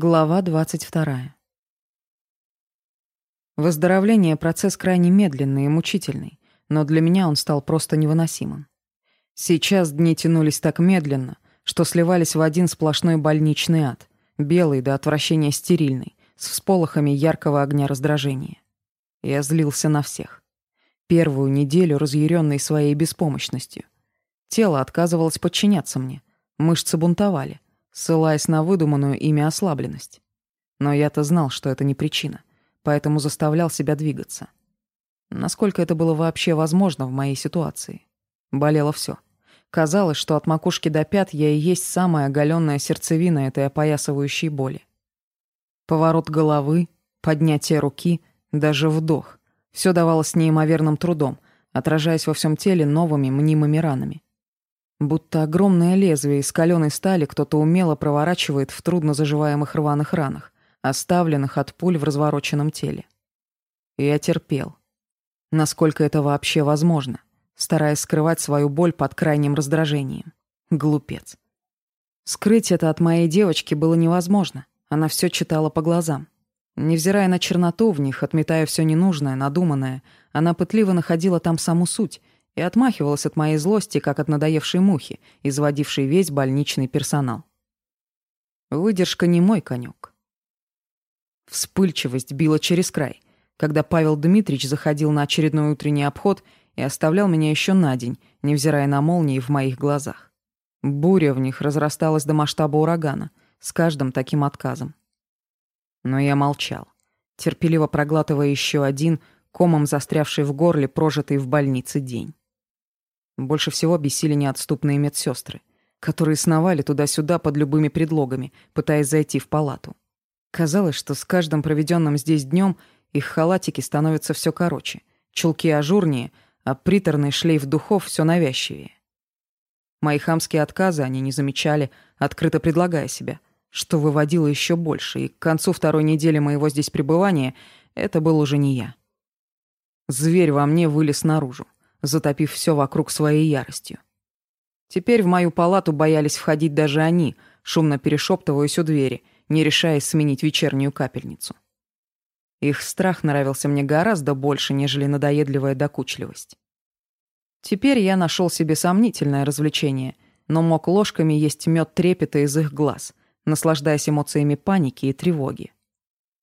Глава 22. Выздоровление – процесс крайне медленный и мучительный, но для меня он стал просто невыносимым. Сейчас дни тянулись так медленно, что сливались в один сплошной больничный ад, белый до отвращения стерильный, с всполохами яркого огня раздражения. Я злился на всех. Первую неделю разъяренный своей беспомощностью. Тело отказывалось подчиняться мне, мышцы бунтовали – ссылаясь на выдуманную ими ослабленность. Но я-то знал, что это не причина, поэтому заставлял себя двигаться. Насколько это было вообще возможно в моей ситуации? Болело все. Казалось, что от макушки до пят я и есть самая оголенная сердцевина этой опоясывающей боли. Поворот головы, поднятие руки, даже вдох. Все давалось неимоверным трудом, отражаясь во всем теле новыми мнимыми ранами будто огромное лезвие из каленой стали кто-то умело проворачивает в трудно заживаемых рваных ранах, оставленных от пуль в развороченном теле. Я терпел. Насколько это вообще возможно, стараясь скрывать свою боль под крайним раздражением. Глупец. Скрыть это от моей девочки было невозможно. Она все читала по глазам. Невзирая на черноту в них, отметая все ненужное, надуманное, она пытливо находила там саму суть, и отмахивалась от моей злости, как от надоевшей мухи, изводившей весь больничный персонал. Выдержка не мой конек. Вспыльчивость била через край, когда Павел Дмитрич заходил на очередной утренний обход и оставлял меня еще на день, невзирая на молнии в моих глазах. Буря в них разрасталась до масштаба урагана, с каждым таким отказом. Но я молчал, терпеливо проглатывая еще один, комом застрявший в горле прожитый в больнице день. Больше всего бесили неотступные медсестры, которые сновали туда-сюда под любыми предлогами, пытаясь зайти в палату. Казалось, что с каждым проведенным здесь днем их халатики становятся все короче, чулки ажурнее, а приторный шлейф духов все навязчивее. Мои хамские отказы они не замечали, открыто предлагая себя, что выводило еще больше, и к концу второй недели моего здесь пребывания это был уже не я. Зверь во мне вылез наружу затопив все вокруг своей яростью. Теперь в мою палату боялись входить даже они, шумно перешептываясь у двери, не решаясь сменить вечернюю капельницу. Их страх нравился мне гораздо больше, нежели надоедливая докучливость. Теперь я нашел себе сомнительное развлечение, но мог ложками есть мед трепета из их глаз, наслаждаясь эмоциями паники и тревоги.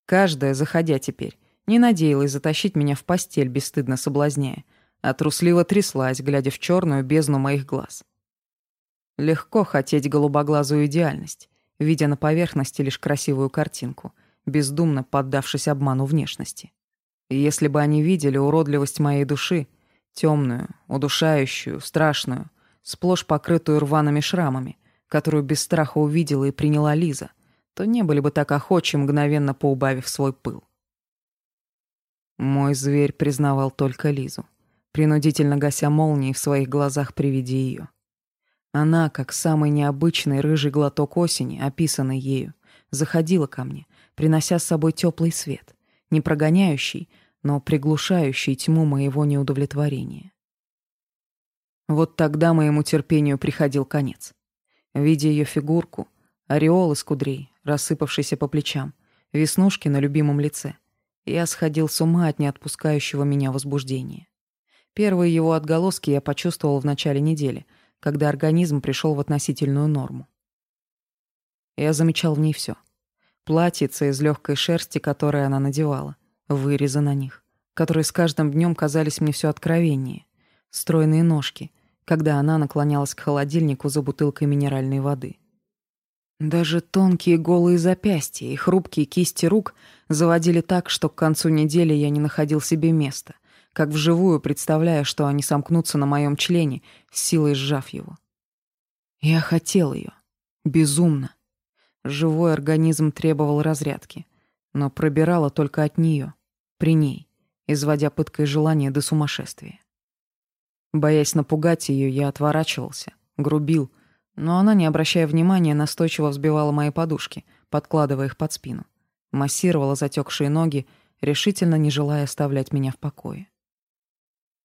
Каждая, заходя теперь, не надеялась затащить меня в постель, бесстыдно соблазняя, а трусливо тряслась, глядя в черную бездну моих глаз. Легко хотеть голубоглазую идеальность, видя на поверхности лишь красивую картинку, бездумно поддавшись обману внешности. Если бы они видели уродливость моей души, темную, удушающую, страшную, сплошь покрытую рваными шрамами, которую без страха увидела и приняла Лиза, то не были бы так охочи, мгновенно поубавив свой пыл. Мой зверь признавал только Лизу принудительно гася молнии в своих глазах приведи ее. Она, как самый необычный рыжий глоток осени, описанный ею, заходила ко мне, принося с собой теплый свет, не прогоняющий, но приглушающий тьму моего неудовлетворения. Вот тогда моему терпению приходил конец. Видя ее фигурку, ореол из кудрей, рассыпавшийся по плечам, веснушки на любимом лице, я сходил с ума от неотпускающего меня возбуждения. Первые его отголоски я почувствовал в начале недели, когда организм пришел в относительную норму. Я замечал в ней все. Платьица из легкой шерсти, которое она надевала, вырезы на них, которые с каждым днем казались мне все откровеннее, стройные ножки, когда она наклонялась к холодильнику за бутылкой минеральной воды. Даже тонкие голые запястья и хрупкие кисти рук заводили так, что к концу недели я не находил себе места — как вживую представляя, что они сомкнутся на моем члене, силой сжав его. Я хотел ее. Безумно. Живой организм требовал разрядки, но пробирала только от нее, при ней, изводя пыткой желания до сумасшествия. Боясь напугать ее, я отворачивался, грубил, но она, не обращая внимания, настойчиво взбивала мои подушки, подкладывая их под спину, массировала затекшие ноги, решительно не желая оставлять меня в покое.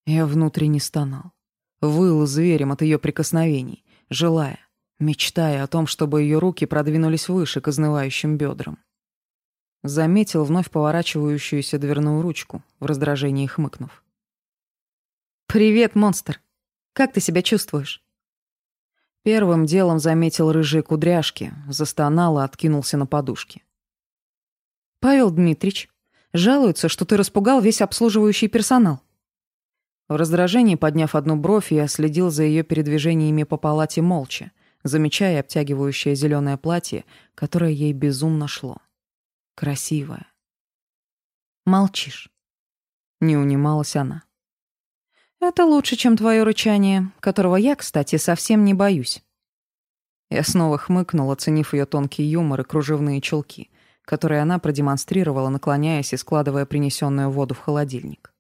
Я внутренне стонал. Выл зверем от ее прикосновений, желая, мечтая о том, чтобы ее руки продвинулись выше к изнывающим бедрам. Заметил вновь поворачивающуюся дверную ручку, в раздражении хмыкнув. «Привет, монстр! Как ты себя чувствуешь?» Первым делом заметил рыжие кудряшки, застонал и откинулся на подушке. «Павел Дмитрич, жалуется, что ты распугал весь обслуживающий персонал. В раздражении, подняв одну бровь, я следил за ее передвижениями по палате молча, замечая обтягивающее зеленое платье, которое ей безумно шло. Красивое. «Молчишь», — не унималась она. «Это лучше, чем твое рычание, которого я, кстати, совсем не боюсь». Я снова хмыкнул, оценив ее тонкий юмор и кружевные чулки, которые она продемонстрировала, наклоняясь и складывая принесенную воду в холодильник.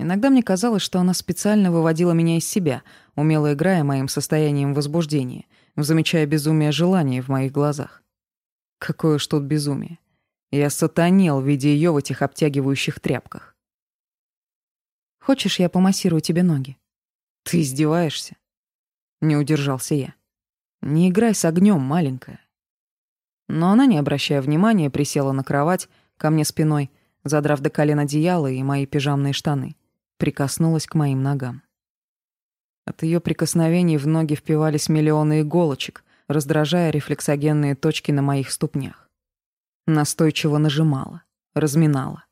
Иногда мне казалось, что она специально выводила меня из себя, умело играя моим состоянием возбуждения, замечая безумие желания в моих глазах. Какое ж тут безумие. Я сатанел, видя ее в этих обтягивающих тряпках. «Хочешь, я помассирую тебе ноги?» «Ты издеваешься?» Не удержался я. «Не играй с огнем, маленькая». Но она, не обращая внимания, присела на кровать, ко мне спиной, задрав до колен одеяло и мои пижамные штаны прикоснулась к моим ногам. От ее прикосновений в ноги впивались миллионы иголочек, раздражая рефлексогенные точки на моих ступнях. Настойчиво нажимала, разминала.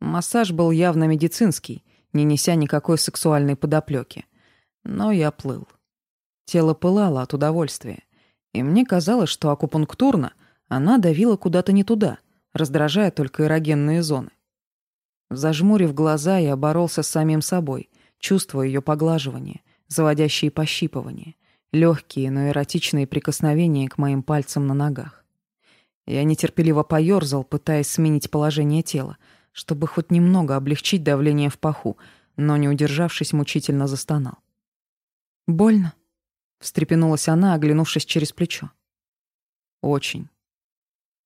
Массаж был явно медицинский, не неся никакой сексуальной подоплеки. Но я плыл. Тело пылало от удовольствия, и мне казалось, что акупунктурно она давила куда-то не туда, раздражая только эрогенные зоны. Зажмурив глаза, я боролся с самим собой, чувствуя ее поглаживание, заводящие пощипывания, легкие, но эротичные прикосновения к моим пальцам на ногах. Я нетерпеливо поерзал, пытаясь сменить положение тела, чтобы хоть немного облегчить давление в паху, но, не удержавшись, мучительно застонал. «Больно?» — встрепенулась она, оглянувшись через плечо. «Очень».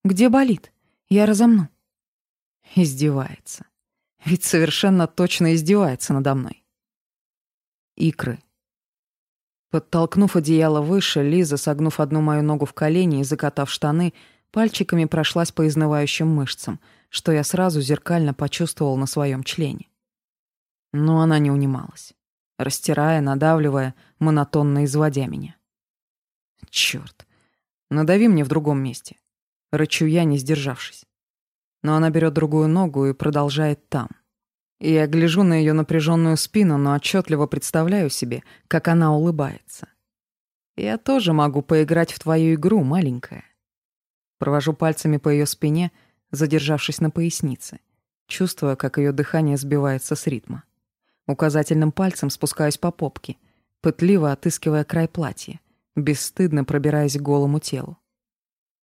«Где болит? Я разомну». Издевается. Ведь совершенно точно издевается надо мной. Икры. Подтолкнув одеяло выше, Лиза, согнув одну мою ногу в колени и закатав штаны, пальчиками прошлась по изнывающим мышцам, что я сразу зеркально почувствовал на своем члене. Но она не унималась, растирая, надавливая, монотонно изводя меня. Черт, надави мне в другом месте», — рычу я, не сдержавшись но она берет другую ногу и продолжает там. И я гляжу на ее напряженную спину, но отчетливо представляю себе, как она улыбается. Я тоже могу поиграть в твою игру, маленькая. Провожу пальцами по ее спине, задержавшись на пояснице, чувствуя, как ее дыхание сбивается с ритма. Указательным пальцем спускаюсь по попке, пытливо отыскивая край платья, бесстыдно пробираясь к голому телу.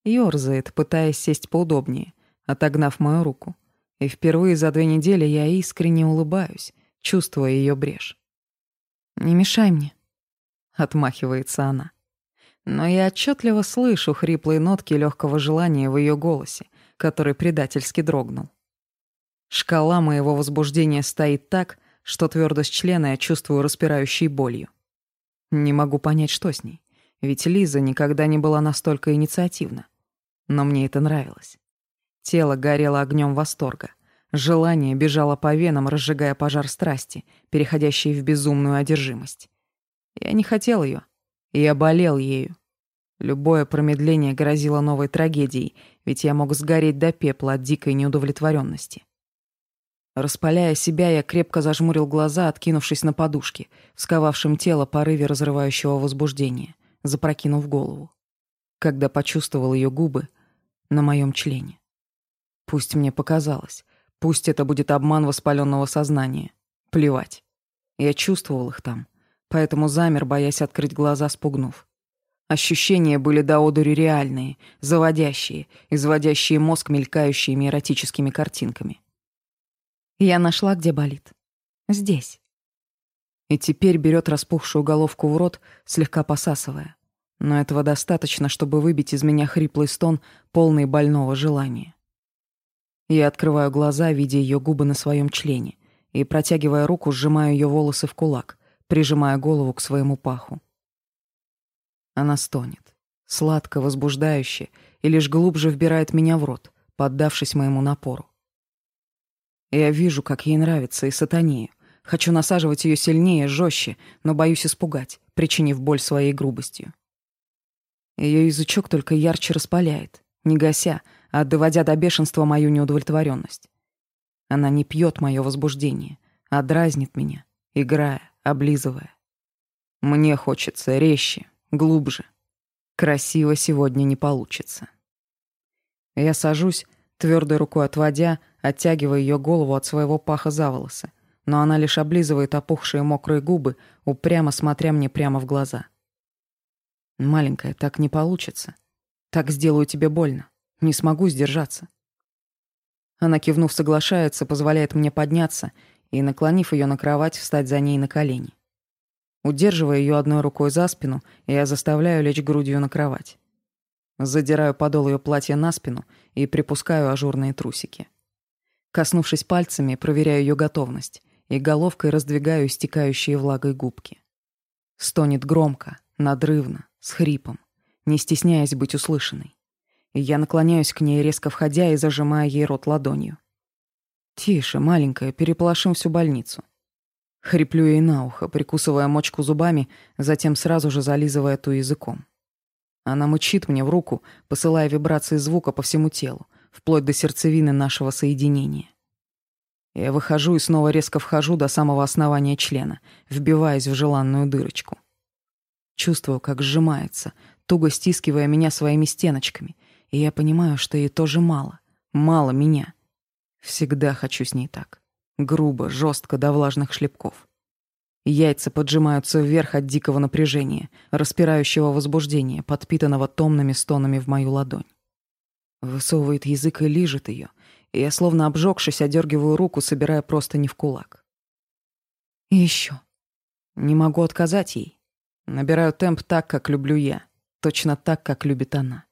Ёрзает, пытаясь сесть поудобнее, отогнав мою руку. И впервые за две недели я искренне улыбаюсь, чувствуя ее брешь. «Не мешай мне», — отмахивается она. Но я отчетливо слышу хриплые нотки легкого желания в ее голосе, который предательски дрогнул. Шкала моего возбуждения стоит так, что твердость члена я чувствую распирающей болью. Не могу понять, что с ней, ведь Лиза никогда не была настолько инициативна. Но мне это нравилось. Тело горело огнем восторга. Желание бежало по венам, разжигая пожар страсти, переходящий в безумную одержимость. Я не хотел ее. Я болел ею. Любое промедление грозило новой трагедией, ведь я мог сгореть до пепла от дикой неудовлетворенности. Распаляя себя, я крепко зажмурил глаза, откинувшись на подушке, всковавшим тело порыве разрывающего возбуждения, запрокинув голову. Когда почувствовал ее губы на моем члене. Пусть мне показалось. Пусть это будет обман воспаленного сознания. Плевать. Я чувствовал их там, поэтому замер, боясь открыть глаза, спугнув. Ощущения были до одури реальные, заводящие, изводящие мозг мелькающими эротическими картинками. Я нашла, где болит. Здесь. И теперь берет распухшую головку в рот, слегка посасывая. Но этого достаточно, чтобы выбить из меня хриплый стон, полный больного желания. Я открываю глаза, видя ее губы на своем члене, и, протягивая руку, сжимаю ее волосы в кулак, прижимая голову к своему паху. Она стонет, сладко, возбуждающе, и лишь глубже вбирает меня в рот, поддавшись моему напору. Я вижу, как ей нравится, и сатанею. Хочу насаживать ее сильнее, жестче, но боюсь испугать, причинив боль своей грубостью. Ее язычок только ярче распаляет, не гася, доводя до бешенства мою неудовлетворенность. Она не пьет мое возбуждение, а дразнит меня, играя, облизывая. Мне хочется резче, глубже. Красиво сегодня не получится. Я сажусь, твердой рукой отводя, оттягивая ее голову от своего паха за волосы, но она лишь облизывает опухшие мокрые губы, упрямо смотря мне прямо в глаза. «Маленькая, так не получится. Так сделаю тебе больно. Не смогу сдержаться. Она, кивнув, соглашается, позволяет мне подняться и, наклонив ее на кровать, встать за ней на колени. Удерживая ее одной рукой за спину, я заставляю лечь грудью на кровать. Задираю подол ее платья на спину и припускаю ажурные трусики. Коснувшись пальцами, проверяю ее готовность и головкой раздвигаю истекающие влагой губки. Стонет громко, надрывно, с хрипом, не стесняясь быть услышанной я наклоняюсь к ней, резко входя и зажимая ей рот ладонью. «Тише, маленькая, переполошим всю больницу». Хриплю ей на ухо, прикусывая мочку зубами, затем сразу же зализывая ту языком. Она мычит мне в руку, посылая вибрации звука по всему телу, вплоть до сердцевины нашего соединения. Я выхожу и снова резко вхожу до самого основания члена, вбиваясь в желанную дырочку. Чувствую, как сжимается, туго стискивая меня своими стеночками — и я понимаю, что ей тоже мало. Мало меня. Всегда хочу с ней так. Грубо, жестко до влажных шлепков. Яйца поджимаются вверх от дикого напряжения, распирающего возбуждения, подпитанного томными стонами в мою ладонь. Высовывает язык и лижет ее, и я, словно обжегшись, одергиваю руку, собирая просто не в кулак. Еще. Не могу отказать ей. Набираю темп так, как люблю я, точно так, как любит она.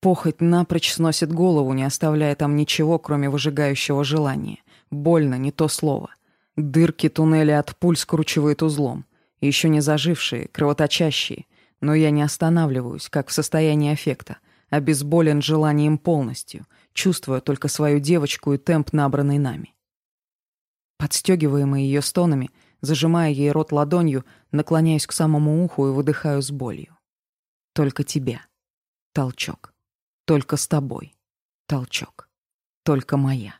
Похоть напрочь сносит голову, не оставляя там ничего, кроме выжигающего желания. Больно, не то слово. Дырки туннеля от пуль скручивает узлом. Еще не зажившие, кровоточащие. Но я не останавливаюсь, как в состоянии аффекта. Обезболен желанием полностью, чувствуя только свою девочку и темп, набранный нами. Подстегиваемый ее стонами, зажимая ей рот ладонью, наклоняюсь к самому уху и выдыхаю с болью. Только тебя. Толчок. Только с тобой. Толчок. Только моя.